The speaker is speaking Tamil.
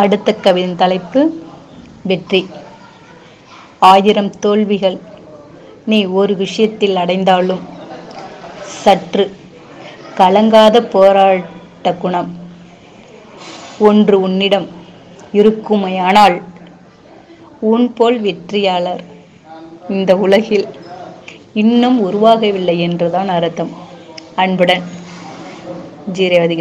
அடுத்த கவிதையின் தலைப்பு வெற்றி. ஆயிரம் தோல்விகள் நீ ஒரு விஷயத்தில் அடைந்தாலும் சற்று கலங்காத போராட்ட குணம் ஒன்று உன்னிடம் இருக்குமையானால் உன் போல் வெற்றியாளர் இந்த உலகில் இன்னும் உருவாகவில்லை என்றுதான் அர்த்தம். அன்புடன் ஜீரேவதி